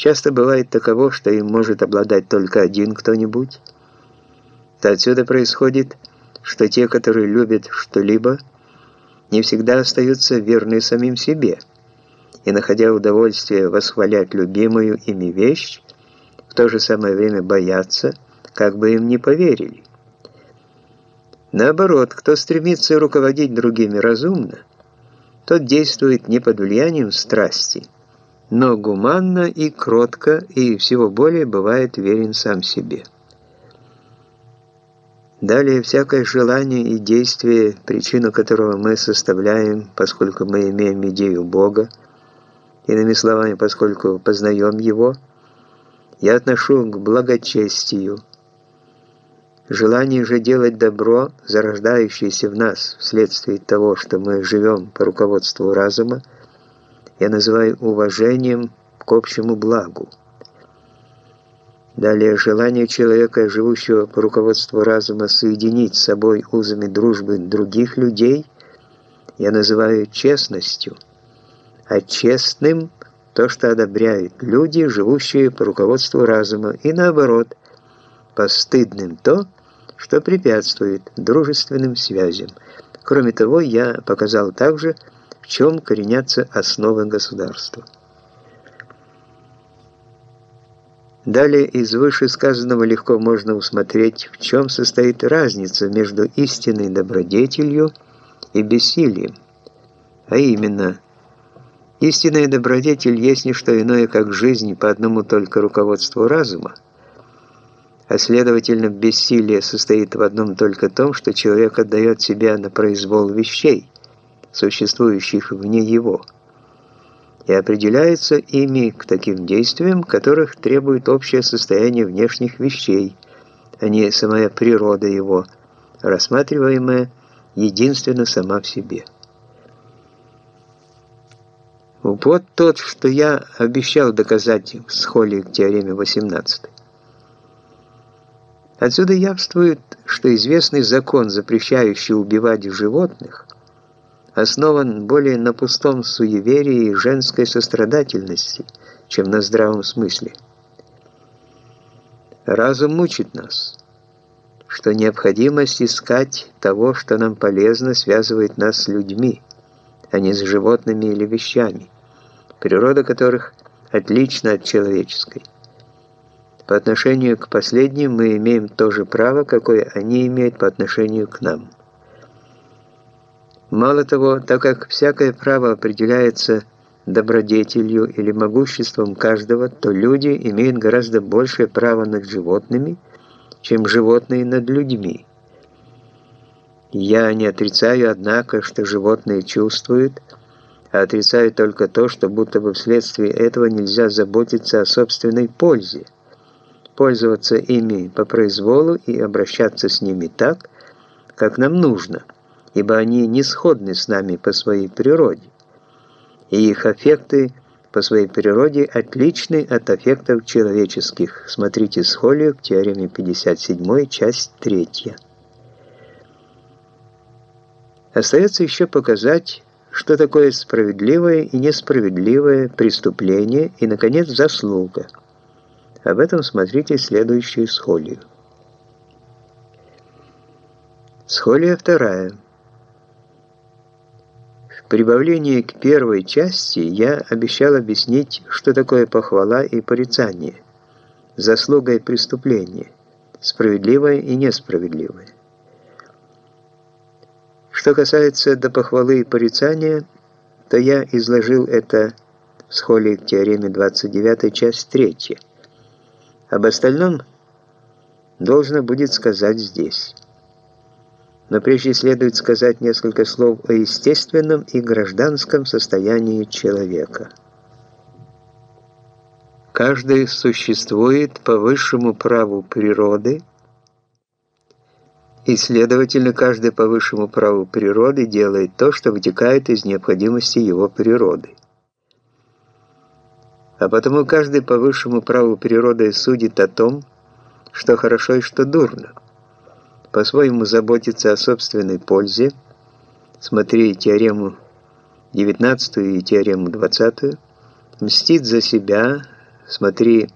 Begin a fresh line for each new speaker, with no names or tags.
Часто бывает таково, что им может обладать только один кто-нибудь. То отсюда происходит, что те, которые любят что-либо, не всегда остаются верны самим себе, и, находя удовольствие восхвалять любимую ими вещь, в то же самое время боятся, как бы им не поверили. Наоборот, кто стремится руководить другими разумно, тот действует не под влиянием страсти, но гуманно и кротко, и всего более бывает верен сам себе. Далее, всякое желание и действие, причину которого мы составляем, поскольку мы имеем идею Бога, иными словами, поскольку познаем Его, я отношу к благочестию. Желание же делать добро, зарождающееся в нас вследствие того, что мы живем по руководству разума, я называю уважением к общему благу. Далее, желание человека, живущего по руководству разума, соединить с собой узами дружбы других людей, я называю честностью, а честным – то, что одобряют люди, живущие по руководству разума, и наоборот, постыдным то, что препятствует дружественным связям. Кроме того, я показал также, чем коренятся основы государства. Далее из вышесказанного легко можно усмотреть, в чем состоит разница между истинной добродетелью и бессилием, а именно, истинная добродетель есть не что иное, как жизнь по одному только руководству разума, а следовательно, бессилие состоит в одном только том, что человек отдает себя на произвол вещей, существующих вне его, и определяется ими к таким действиям, которых требует общее состояние внешних вещей, а не самая природа его, рассматриваемая единственно сама в себе. Вот тот, что я обещал доказать в схоле к теореме 18. Отсюда явствует, что известный закон, запрещающий убивать животных, основан более на пустом суеверии и женской сострадательности, чем на здравом смысле. Разум мучит нас, что необходимость искать того, что нам полезно, связывает нас с людьми, а не с животными или вещами, природа которых отлична от человеческой. По отношению к последним мы имеем то же право, какое они имеют по отношению к нам. Мало того, так как всякое право определяется добродетелью или могуществом каждого, то люди имеют гораздо большее право над животными, чем животные над людьми. Я не отрицаю, однако, что животные чувствуют, а отрицаю только то, что будто бы вследствие этого нельзя заботиться о собственной пользе, пользоваться ими по произволу и обращаться с ними так, как нам нужно – ибо они не сходны с нами по своей природе, и их аффекты по своей природе отличны от аффектов человеческих. Смотрите схолию к теореме 57, часть 3. Остается еще показать, что такое справедливое и несправедливое преступление и, наконец, заслуга. Об этом смотрите следующую схолию. Схолия вторая. Прибавление к первой части я обещал объяснить, что такое похвала и порицание, заслуга и преступление, справедливое и несправедливое. Что касается до похвалы и порицания, то я изложил это в схоле к теореме 29, часть 3. Об остальном должно будет сказать здесь. Но прежде следует сказать несколько слов о естественном и гражданском состоянии человека. Каждый существует по высшему праву природы, и, следовательно, каждый по высшему праву природы делает то, что вытекает из необходимости его природы. А потому каждый по высшему праву природы судит о том, что хорошо и что дурно по-своему заботиться о собственной пользе, смотри теорему 19 и теорему 20, мстит за себя, Смотри